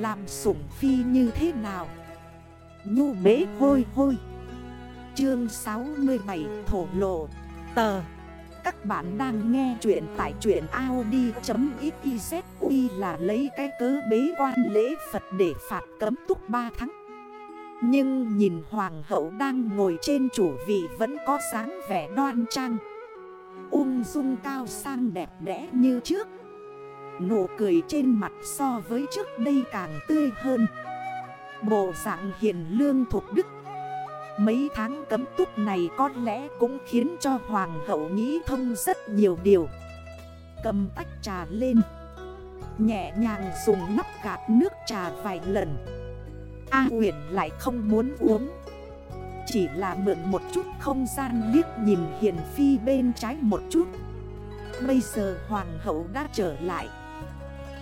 Làm sủng phi như thế nào? Nhu bế hôi hôi. Chương 67 Thổ lộ. Tờ. Các bạn đang nghe chuyện tại chuyện Audi.xyz Uy là lấy cái cớ bế quan lễ Phật để phạt cấm túc 3 tháng. Nhưng nhìn hoàng hậu đang ngồi trên chủ vị vẫn có dáng vẻ đoan trang. Ung dung cao sang đẹp đẽ như trước. Nụ cười trên mặt so với trước đây càng tươi hơn. Bộ dạng hiền lương thuộc đức. Mấy tháng cấm túc này có lẽ cũng khiến cho hoàng hậu nghĩ thông rất nhiều điều. Cầm tách trà lên. Nhẹ nhàng dùng nắp gạt nước trà vài lần. A huyền lại không muốn uống. Chỉ là mượn một chút không gian liếc nhìn hiền phi bên trái một chút. Bây giờ hoàng hậu đã trở lại.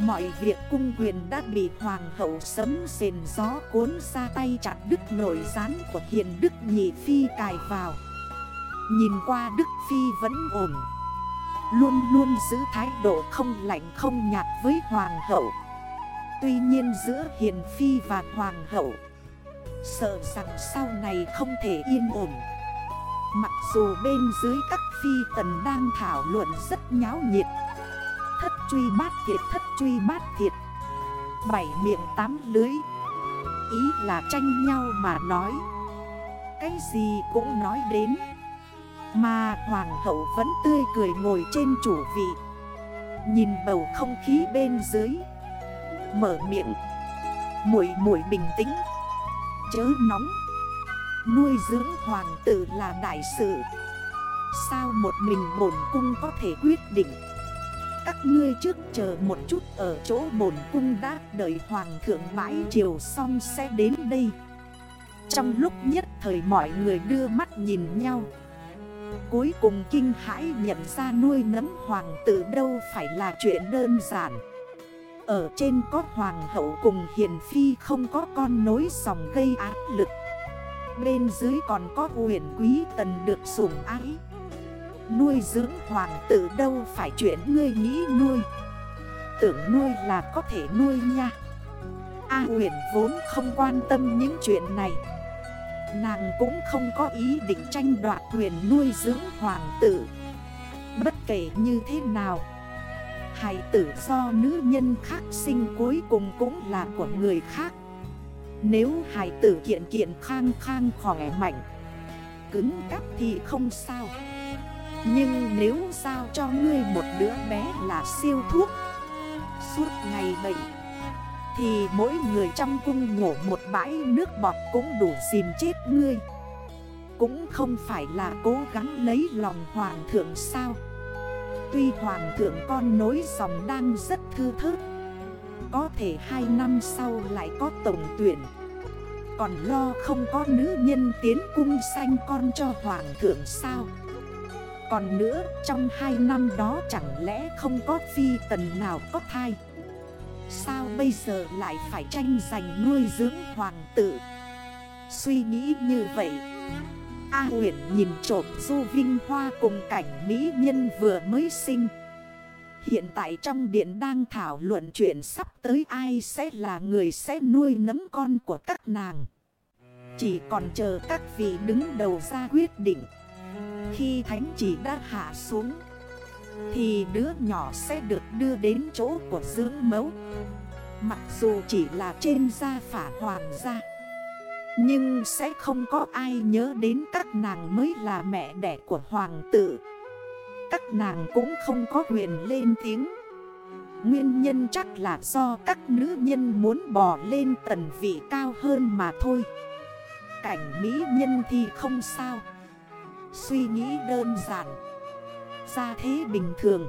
Mọi việc cung quyền đã bị hoàng hậu sấm sền gió cuốn ra tay chặt đứt nổi rán của hiền đức nhị phi cài vào. Nhìn qua đức phi vẫn ổn. Luôn luôn giữ thái độ không lạnh không nhạt với hoàng hậu. Tuy nhiên giữa hiền phi và hoàng hậu, Sợ rằng sau này không thể yên ổn. Mặc dù bên dưới các phi tần đang thảo luận rất nháo nhiệt truy bát thiệt thất truy bát thiệt Bảy miệng tám lưới Ý là tranh nhau mà nói. Cái gì cũng nói đến. Mà hoàng hậu vẫn tươi cười ngồi trên chủ vị. Nhìn bầu không khí bên dưới. Mở miệng. Mũi mũi bình tĩnh. Chớ nóng. Nuôi dưỡng hoàng tử là đại sự. Sao một mình bổn cung có thể quyết định? Các ngươi trước chờ một chút ở chỗ bổn cung đã đợi hoàng thượng mãi chiều xong sẽ đến đây. Trong lúc nhất thời mọi người đưa mắt nhìn nhau. Cuối cùng kinh hãi nhận ra nuôi nấm hoàng tử đâu phải là chuyện đơn giản. Ở trên có hoàng hậu cùng hiền phi không có con nối dòng gây áp lực. Bên dưới còn có huyền quý tần được sủng ái. Nuôi dưỡng hoàng tử đâu phải chuyện ngươi nghĩ nuôi. Tưởng nuôi là có thể nuôi nha. A huyền vốn không quan tâm những chuyện này. Nàng cũng không có ý định tranh đoạt quyền nuôi dưỡng hoàng tử. Bất kể như thế nào, Hài tử do nữ nhân khác sinh cuối cùng cũng là của người khác. Nếu hài tử kiện kiện khang khang khỏe mạnh, Cứng cắp thì không sao nhưng nếu sao cho ngươi một đứa bé là siêu thuốc? Suốt ngày bệnh, Thì mỗi người trong cung nhổ một bãi nước bọt cũng đủ dìm chết ngươi. Cũng không phải là cố gắng lấy lòng hoàng thượng sao? Tuy hoàng thượng con nối dòng đang rất thư thớt, Có thể hai năm sau lại có tổng tuyển. Còn lo không có nữ nhân tiến cung sanh con cho hoàng thượng sao? Còn nữa, trong hai năm đó chẳng lẽ không có phi tần nào có thai? Sao bây giờ lại phải tranh giành nuôi dưỡng hoàng tử? Suy nghĩ như vậy, A huyện nhìn trộm du vinh hoa cùng cảnh mỹ nhân vừa mới sinh. Hiện tại trong điện đang thảo luận chuyện sắp tới ai sẽ là người sẽ nuôi nấm con của các nàng. Chỉ còn chờ các vị đứng đầu ra quyết định khi thánh chỉ đã hạ xuống, Thì đứa nhỏ sẽ được đưa đến chỗ của dưỡng mẫu. Mặc dù chỉ là trên gia phả hoàng gia Nhưng sẽ không có ai nhớ đến các nàng mới là mẹ đẻ của hoàng tử. Các nàng cũng không có quyền lên tiếng. Nguyên nhân chắc là do các nữ nhân muốn bò lên tần vị cao hơn mà thôi. Cảnh mỹ nhân thì không sao. Suy nghĩ đơn giản. Ra thế bình thường.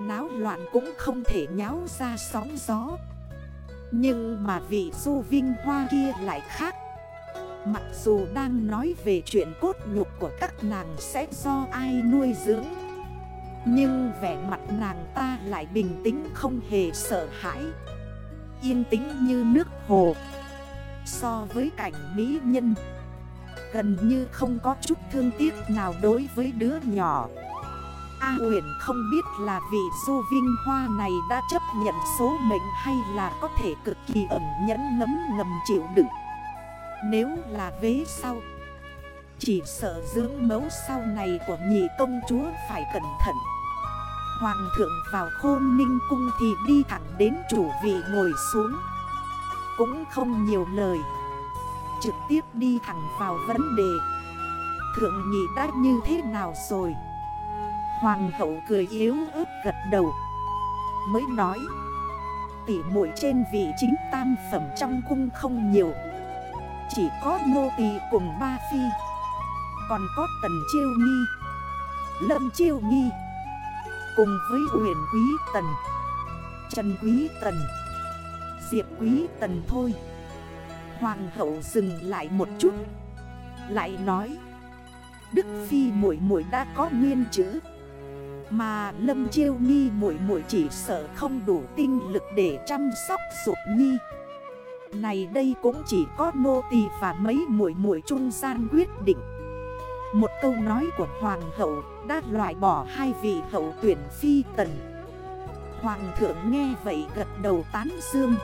Náo loạn cũng không thể nháo ra sóng gió. Nhưng mà vị du vinh hoa kia lại khác. Mặc dù đang nói về chuyện cốt nhục của các nàng sẽ do ai nuôi dưỡng. Nhưng vẻ mặt nàng ta lại bình tĩnh không hề sợ hãi. Yên tĩnh như nước hồ. So với cảnh mỹ nhân Gần như không có chút thương tiếc nào đối với đứa nhỏ. A huyền không biết là vị du vinh hoa này đã chấp nhận số mệnh hay là có thể cực kỳ ẩn nhẫn ngấm ngầm chịu đựng. Nếu là vế sau, Chỉ sợ dưỡng mẫu sau này của nhị công chúa phải cẩn thận. Hoàng thượng vào khôn ninh cung thì đi thẳng đến chủ vị ngồi xuống. Cũng không nhiều lời. Trực tiếp đi thẳng vào vấn đề. Thượng nhị đã như thế nào rồi? Hoàng hậu cười yếu ớt gật đầu. Mới nói, Tỉ muội trên vị chính tam phẩm trong cung không nhiều. Chỉ có nô tỳ cùng ba phi. Còn có tần chiêu nghi, Lâm chiêu nghi. Cùng với huyền quý tần, Trần quý tần, Diệp quý tần thôi. Hoàng hậu dừng lại một chút, Lại nói, Đức Phi muội muội đã có nguyên chữ, Mà Lâm Chiêu Nghi muội muội chỉ sợ không đủ tinh lực để chăm sóc sụp Nhi. Này đây cũng chỉ có nô tỳ và mấy muội muội trung gian quyết định. Một câu nói của Hoàng hậu đã loại bỏ hai vị hậu tuyển phi tần. Hoàng thượng nghe vậy gật đầu tán dương.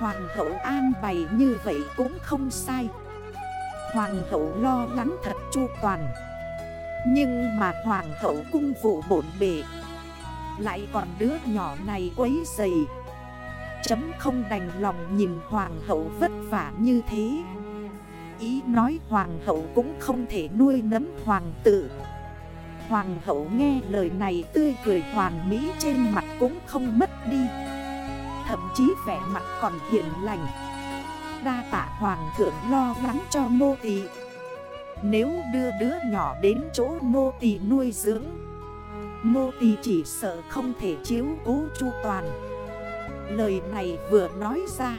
Hoàng hậu an bày như vậy cũng không sai. Hoàng hậu lo lắng thật chu toàn. Nhưng mà hoàng hậu cung vụ bổn bề. Lại còn đứa nhỏ này quấy dày Chấm không đành lòng nhìn hoàng hậu vất vả như thế. Ý nói hoàng hậu cũng không thể nuôi nấm hoàng tử. Hoàng hậu nghe lời này tươi cười hoàn mỹ trên mặt cũng không mất đi. Thậm chí vẻ mặt còn hiền lành. Đa tạ hoàng thượng lo lắng cho nô tỳ. Nếu đưa đứa nhỏ đến chỗ nô tỳ nuôi dưỡng Nô tỳ chỉ sợ không thể chiếu cố chu toàn. Lời này vừa nói ra,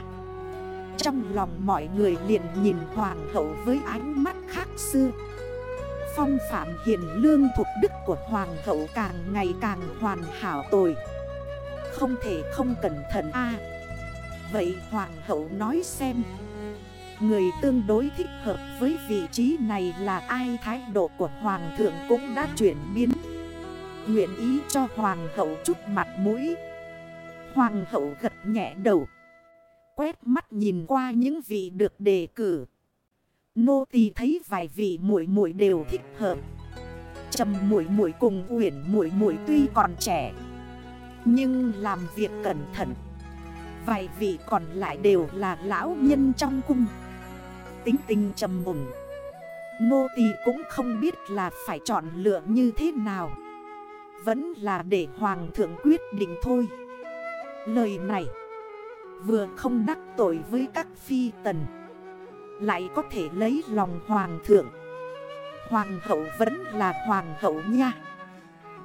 Trong lòng mọi người liền nhìn hoàng hậu với ánh mắt khác xưa. Phong phạm hiền lương thuộc đức của hoàng hậu càng ngày càng hoàn hảo tồi. Không thể không cẩn thận. A Vậy hoàng hậu nói xem. Người tương đối thích hợp với vị trí này là ai? Thái độ của hoàng thượng cũng đã chuyển biến. Nguyện ý cho hoàng hậu chút mặt mũi. Hoàng hậu gật nhẹ đầu. Quét mắt nhìn qua những vị được đề cử. Nô tỳ thấy vài vị muội muội đều thích hợp. Trầm muội muội cùng Uyển muội muội tuy còn trẻ nhưng làm việc cẩn thận. Vài vị còn lại đều là lão nhân trong cung. Tính tình trầm mùng Nô tỳ cũng không biết là phải chọn lựa như thế nào. Vẫn là để hoàng thượng quyết định thôi. Lời này Vừa không đắc tội với các phi tần, Lại có thể lấy lòng hoàng thượng. Hoàng hậu vẫn là hoàng hậu nha.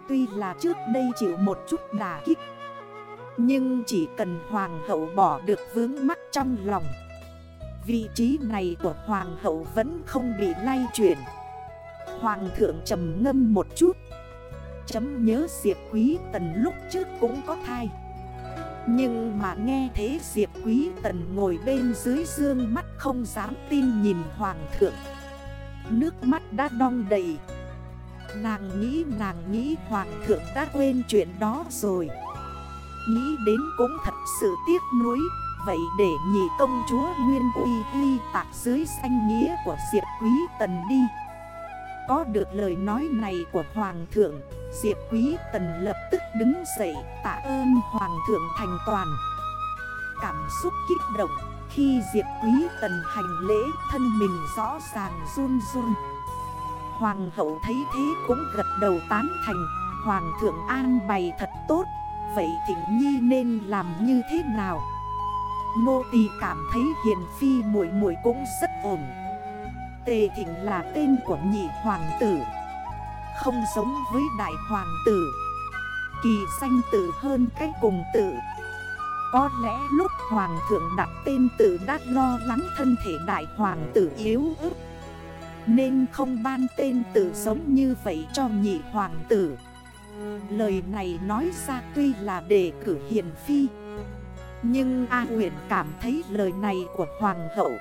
Tuy là trước đây chịu một chút đà kích, nhưng chỉ cần hoàng hậu bỏ được vướng mắc trong lòng. Vị trí này của hoàng hậu vẫn không bị lay chuyển. Hoàng thượng trầm ngâm một chút, Chấm nhớ Diệp Quý Tần lúc trước cũng có thai. Nhưng mà nghe thế Diệp Quý Tần ngồi bên dưới dương mắt không dám tin nhìn Hoàng thượng. Nước mắt đã đong đầy. Nàng nghĩ nàng nghĩ, Hoàng thượng đã quên chuyện đó rồi. Nghĩ đến cũng thật sự tiếc nuối. Vậy để nhị công chúa Nguyên Uy Uy tạc dưới xanh nghĩa của Diệp Quý Tần đi. Có được lời nói này của Hoàng thượng, Diệp Quý Tần lập tức đứng dậy tạ ơn Hoàng thượng thành toàn. Cảm xúc kích động Khi Diệp Quý Tần hành lễ thân mình rõ ràng run run. Hoàng hậu thấy thế cũng gật đầu tán thành. Hoàng thượng an bày thật tốt. Vậy Thịnh Nhi nên làm như thế nào? Nô tỳ cảm thấy hiền phi muội muội cũng rất ổn. Tề Thịnh là tên của nhị hoàng tử, Không giống với đại hoàng tử. Kỳ danh tử hơn cách cùng tử Có lẽ lúc hoàng thượng đặt tên tử đã lo lắng thân thể đại hoàng tử yếu ớt. Nên không ban tên tử giống như vậy cho nhị hoàng tử. Lời này nói ra tuy là đề cử hiền phi, Nhưng A huyền cảm thấy lời này của hoàng hậu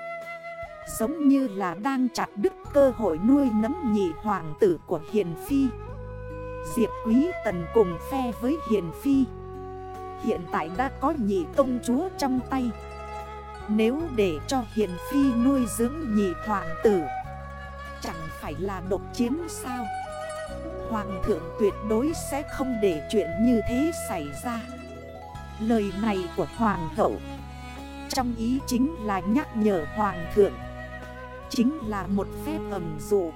Giống như là đang chặt đứt cơ hội nuôi nấm nhị hoàng tử của hiền phi. Diệp Quý Tần cùng phe với Hiền Phi. Hiện tại đã có nhị công chúa trong tay. Nếu để cho Hiền Phi nuôi dưỡng nhị hoàng tử Chẳng phải là độc chiếm sao? Hoàng thượng tuyệt đối sẽ không để chuyện như thế xảy ra. Lời này của Hoàng hậu. Trong ý chính là nhắc nhở Hoàng thượng. Chính là một phép ẩm dụ.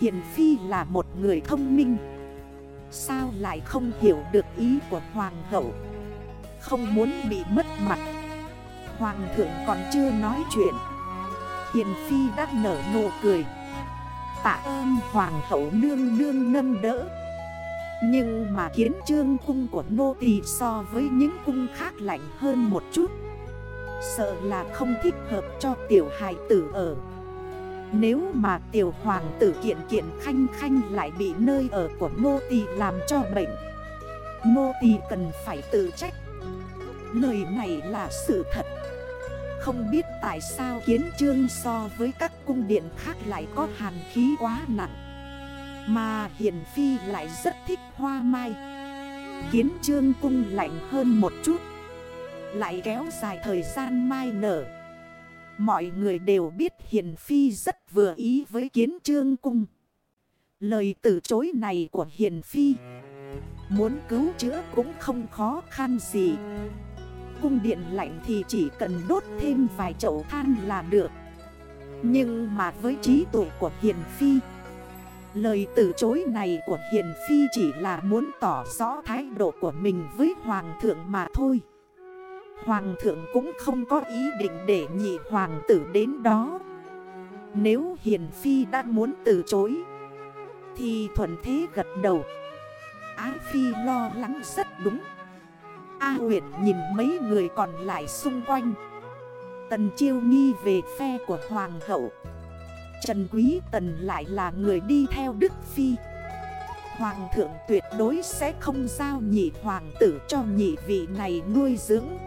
Hiền Phi là một người thông minh. Sao lại không hiểu được ý của Hoàng hậu? Không muốn bị mất mặt. Hoàng thượng còn chưa nói chuyện. Hiền Phi đã nở nụ cười. Tạ ơn Hoàng hậu nương nương nâng đỡ. Nhưng mà kiến trương cung của nô tỳ so với những cung khác lạnh hơn một chút. Sợ là không thích hợp cho tiểu hài tử ở. Nếu mà tiểu hoàng tử kiện kiện khanh khanh lại bị nơi ở của nô tỳ làm cho bệnh, Nô tỳ cần phải tự trách. Lời này là sự thật không biết tại sao kiến trương so với các cung điện khác lại có hàn khí quá nặng. Mà hiền phi lại rất thích hoa mai. Kiến trương cung lạnh hơn một chút. Lại kéo dài thời gian mai nở. Mọi người đều biết hiền phi rất vừa ý với kiến trương cung. Lời từ chối này của hiền phi, Muốn cứu chữa cũng không khó khăn gì cung điện lạnh thì chỉ cần đốt thêm vài chậu than là được. Nhưng mà với trí tuệ của Hiền Phi, Lời từ chối này của Hiền Phi chỉ là muốn tỏ rõ thái độ của mình với Hoàng thượng mà thôi. Hoàng thượng cũng không có ý định để nhị hoàng tử đến đó. Nếu Hiền Phi đã muốn từ chối, Thì thuận thế gật đầu. Ái Phi lo lắng rất đúng. A huyện nhìn mấy người còn lại xung quanh. Tần chiêu nghi về phe của hoàng hậu. Trần Quý Tần lại là người đi theo Đức Phi. Hoàng thượng tuyệt đối sẽ không giao nhị hoàng tử cho nhị vị này nuôi dưỡng.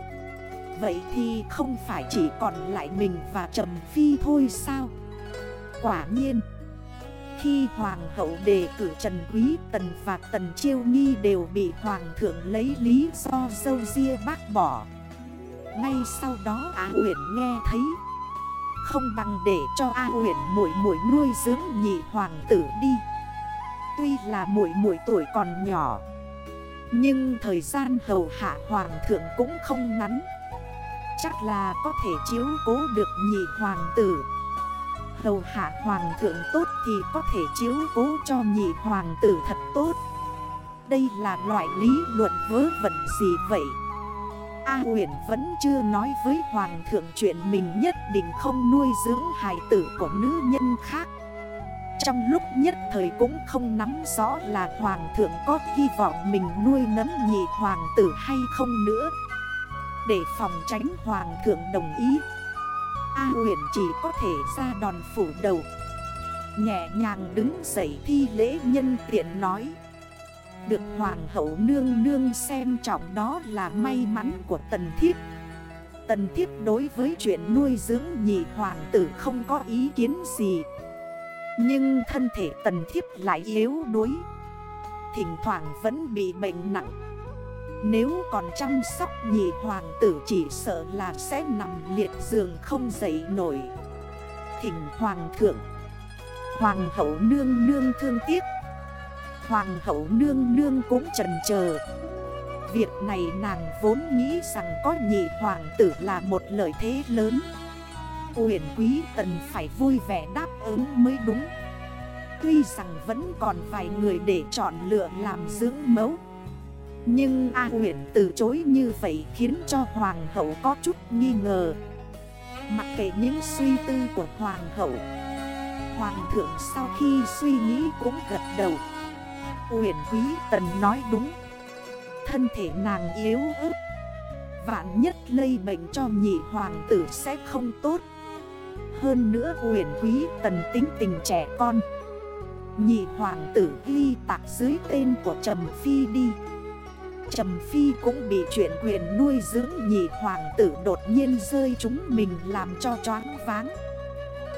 Vậy thì không phải chỉ còn lại mình và Trầm Phi thôi sao? Quả nhiên khi Hoàng hậu đề cử Trần Quý, Tần và Tần Chiêu Nghi đều bị Hoàng thượng lấy lý do dâu ria bác bỏ. Ngay sau đó Á Uyển nghe thấy, Không bằng để cho A Uyển mũi mũi nuôi dưỡng nhị hoàng tử đi. Tuy là mũi mũi tuổi còn nhỏ, Nhưng thời gian hầu hạ hoàng thượng cũng không ngắn. Chắc là có thể chiếu cố được nhị hoàng tử. Hầu hạ hoàng thượng tốt thì có thể chiếu cố cho nhị hoàng tử thật tốt. Đây là loại lý luận vớ vẩn gì vậy? A huyền vẫn chưa nói với hoàng thượng chuyện mình nhất định không nuôi dưỡng hài tử của nữ nhân khác. Trong lúc nhất thời cũng không nắm rõ là hoàng thượng có hy vọng mình nuôi nấng nhị hoàng tử hay không nữa. Để phòng tránh hoàng thượng đồng ý A huyền chỉ có thể ra đòn phủ đầu. Nhẹ nhàng đứng dậy thi lễ nhân tiện nói. Được hoàng hậu nương nương xem trọng đó là may mắn của tần thiếp Tần thiếp đối với chuyện nuôi dưỡng nhị hoàng tử không có ý kiến gì. Nhưng thân thể tần thiếp lại yếu đuối. Thỉnh thoảng vẫn bị bệnh nặng nếu còn chăm sóc nhị hoàng tử chỉ sợ là sẽ nằm liệt giường không dậy nổi. Thỉnh hoàng thượng. Hoàng hậu nương nương thương tiếc. Hoàng hậu nương nương cũng trần chờ. Việc này nàng vốn nghĩ rằng có nhị hoàng tử là một lợi thế lớn. Huyền quý tần phải vui vẻ đáp ứng mới đúng. Tuy rằng vẫn còn vài người để chọn lựa làm dưỡng mẫu nhưng A huyện từ chối như vậy khiến cho Hoàng hậu có chút nghi ngờ. Mặc kệ những suy tư của Hoàng hậu, Hoàng thượng sau khi suy nghĩ cũng gật đầu. Huyền quý tần nói đúng. Thân thể nàng yếu ớt, Vạn nhất lây bệnh cho nhị hoàng tử sẽ không tốt. Hơn nữa huyền quý tần tính tình trẻ con. Nhị hoàng tử ghi tạc dưới tên của Trầm Phi đi. Trầm Phi cũng bị chuyện quyền nuôi dưỡng nhị hoàng tử đột nhiên rơi chúng mình làm cho choáng váng.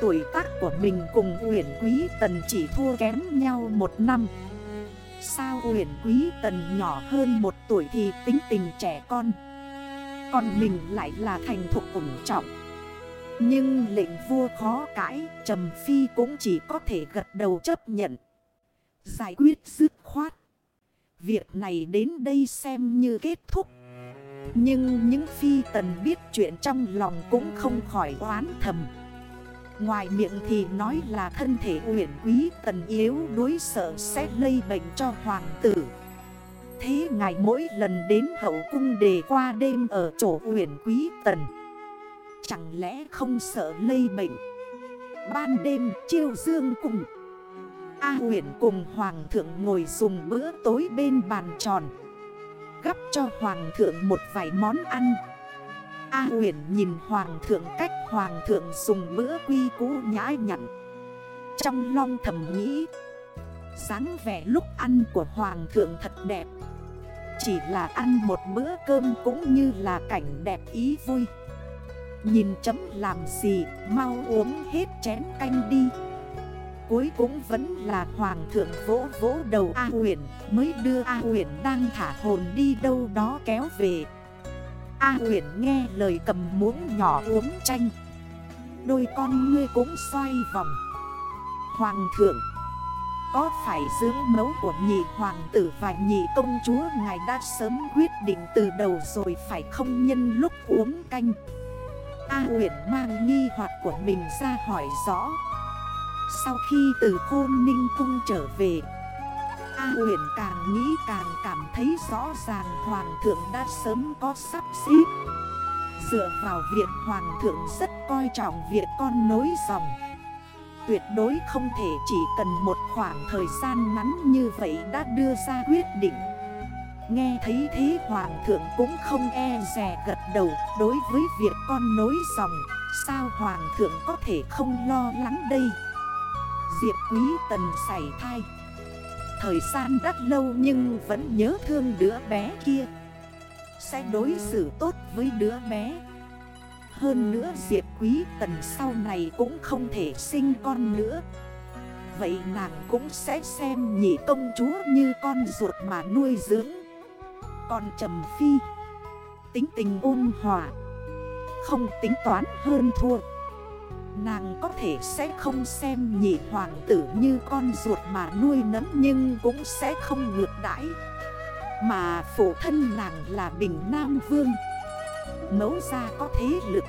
Tuổi tác của mình cùng huyền quý tần chỉ thua kém nhau một năm. Sao huyền quý tần nhỏ hơn một tuổi thì tính tình trẻ con? Còn mình lại là thành thuộc ủng trọng. Nhưng lệnh vua khó cãi, Trầm Phi cũng chỉ có thể gật đầu chấp nhận. Giải quyết dứt khoát. Việc này đến đây xem như kết thúc. Nhưng những phi tần biết chuyện trong lòng cũng không khỏi oán thầm. Ngoài miệng thì nói là thân thể uyển quý tần yếu đối sợ sẽ lây bệnh cho hoàng tử. Thế ngài mỗi lần đến hậu cung để qua đêm ở chỗ uyển quý tần, Chẳng lẽ không sợ lây bệnh? Ban đêm chiêu dương cùng A huyện cùng hoàng thượng ngồi dùng bữa tối bên bàn tròn. Gắp cho hoàng thượng một vài món ăn. A huyền nhìn hoàng thượng cách hoàng thượng dùng bữa quy cũ nhã nhặn. Trong long thầm nghĩ sáng vẻ lúc ăn của hoàng thượng thật đẹp. Chỉ là ăn một bữa cơm cũng như là cảnh đẹp ý vui. Nhìn chấm làm gì, mau uống hết chén canh đi. Cuối cũng vẫn là hoàng thượng vỗ vỗ đầu A huyền Mới đưa A huyền đang thả hồn đi đâu đó kéo về. A huyền nghe lời cầm muỗng nhỏ uống chanh. Đôi con ngươi cũng xoay vòng. Hoàng thượng, Có phải dưỡng mẫu của nhị hoàng tử và nhị công chúa Ngài đã sớm quyết định từ đầu rồi phải không nhân lúc uống canh? A huyền mang nghi hoặc của mình ra hỏi rõ. Sau khi từ khôn ninh cung trở về, A huyền càng nghĩ càng cảm thấy rõ ràng Hoàng thượng đã sớm có sắp xếp. Dựa vào việc Hoàng thượng rất coi trọng việc con nối dòng. Tuyệt đối không thể chỉ cần một khoảng thời gian ngắn như vậy đã đưa ra quyết định. Nghe thấy thế Hoàng thượng cũng không e rè gật đầu, Đối với việc con nối dòng, Sao Hoàng thượng có thể không lo lắng đây? Diệp quý tần xảy thai. Thời gian đắt lâu nhưng vẫn nhớ thương đứa bé kia. Sẽ đối xử tốt với đứa bé. Hơn nữa Diệp Quý Tần sau này cũng không thể sinh con nữa. Vậy nàng cũng sẽ xem nhị công chúa như con ruột mà nuôi dưỡng. Còn Trầm Phi, Tính tình ôn hòa, Không tính toán hơn thua. Nàng có thể sẽ không xem nhị hoàng tử như con ruột mà nuôi nấng nhưng cũng sẽ không ngược đãi. Mà phụ thân nàng là Bình Nam Vương. Mấu ra có thế lực.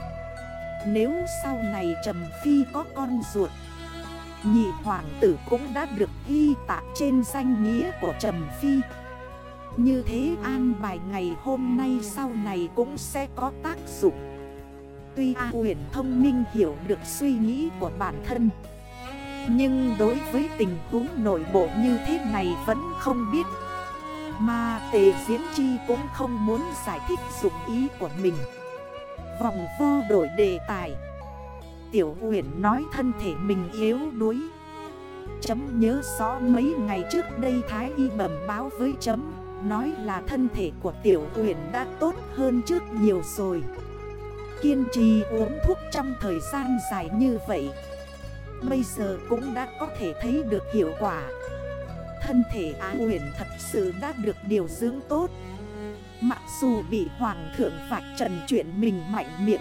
Nếu sau này Trầm Phi có con ruột, Nhị hoàng tử cũng đã được ghi tạc trên danh nghĩa của Trầm Phi. Như thế an bài ngày hôm nay sau này cũng sẽ có tác dụng. Tuy A huyền thông minh hiểu được suy nghĩ của bản thân, Nhưng đối với tình huống nội bộ như thế này vẫn không biết. Mà tề diễn chi cũng không muốn giải thích dụng ý của mình. Vòng vo đổi đề tài. Tiểu huyền nói thân thể mình yếu đuối. Chấm nhớ rõ mấy ngày trước đây Thái Y bẩm báo với chấm, Nói là thân thể của tiểu huyền đã tốt hơn trước nhiều rồi. Kiên trì uống thuốc trong thời gian dài như vậy. Bây giờ cũng đã có thể thấy được hiệu quả. Thân thể Á huyền thật sự đã được điều dưỡng tốt. Mặc dù bị hoàng thượng phạt trần chuyện mình mạnh miệng,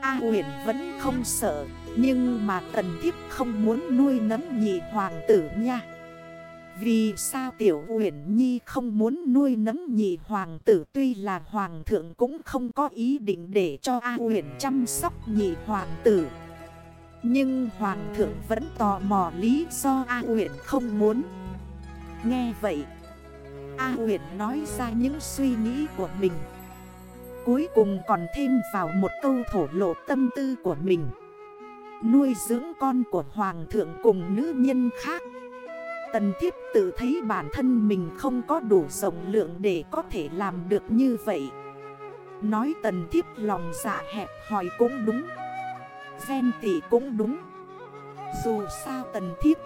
A huyền vẫn không sợ, Nhưng mà tần thiếp không muốn nuôi nấm nhị hoàng tử nha vì sao tiểu uyển nhi không muốn nuôi nấng nhị hoàng tử tuy là hoàng thượng cũng không có ý định để cho A uyển chăm sóc nhị hoàng tử. Nhưng hoàng thượng vẫn tò mò lý do A uyển không muốn. Nghe vậy, A uyển nói ra những suy nghĩ của mình. Cuối cùng còn thêm vào một câu thổ lộ tâm tư của mình. Nuôi dưỡng con của hoàng thượng cùng nữ nhân khác Tần thiếp tự thấy bản thân mình không có đủ rộng lượng để có thể làm được như vậy. Nói tần thiếp lòng dạ hẹp hỏi cũng đúng. Ghen tị cũng đúng. Dù sao tần thiếp,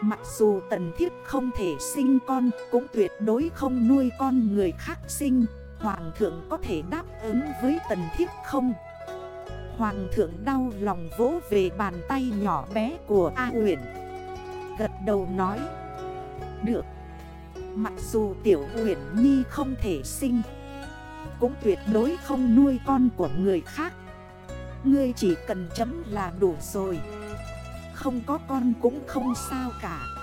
Mặc dù tần thiếp không thể sinh con, Cũng tuyệt đối không nuôi con người khác sinh. Hoàng thượng có thể đáp ứng với tần thiếp không? Hoàng thượng đau lòng vỗ về bàn tay nhỏ bé của A Huyền Gật đầu nói. Được. Mặc dù Tiểu Uyển Nhi không thể sinh, Cũng tuyệt đối không nuôi con của người khác. Ngươi chỉ cần chấm là đủ rồi. Không có con cũng không sao cả.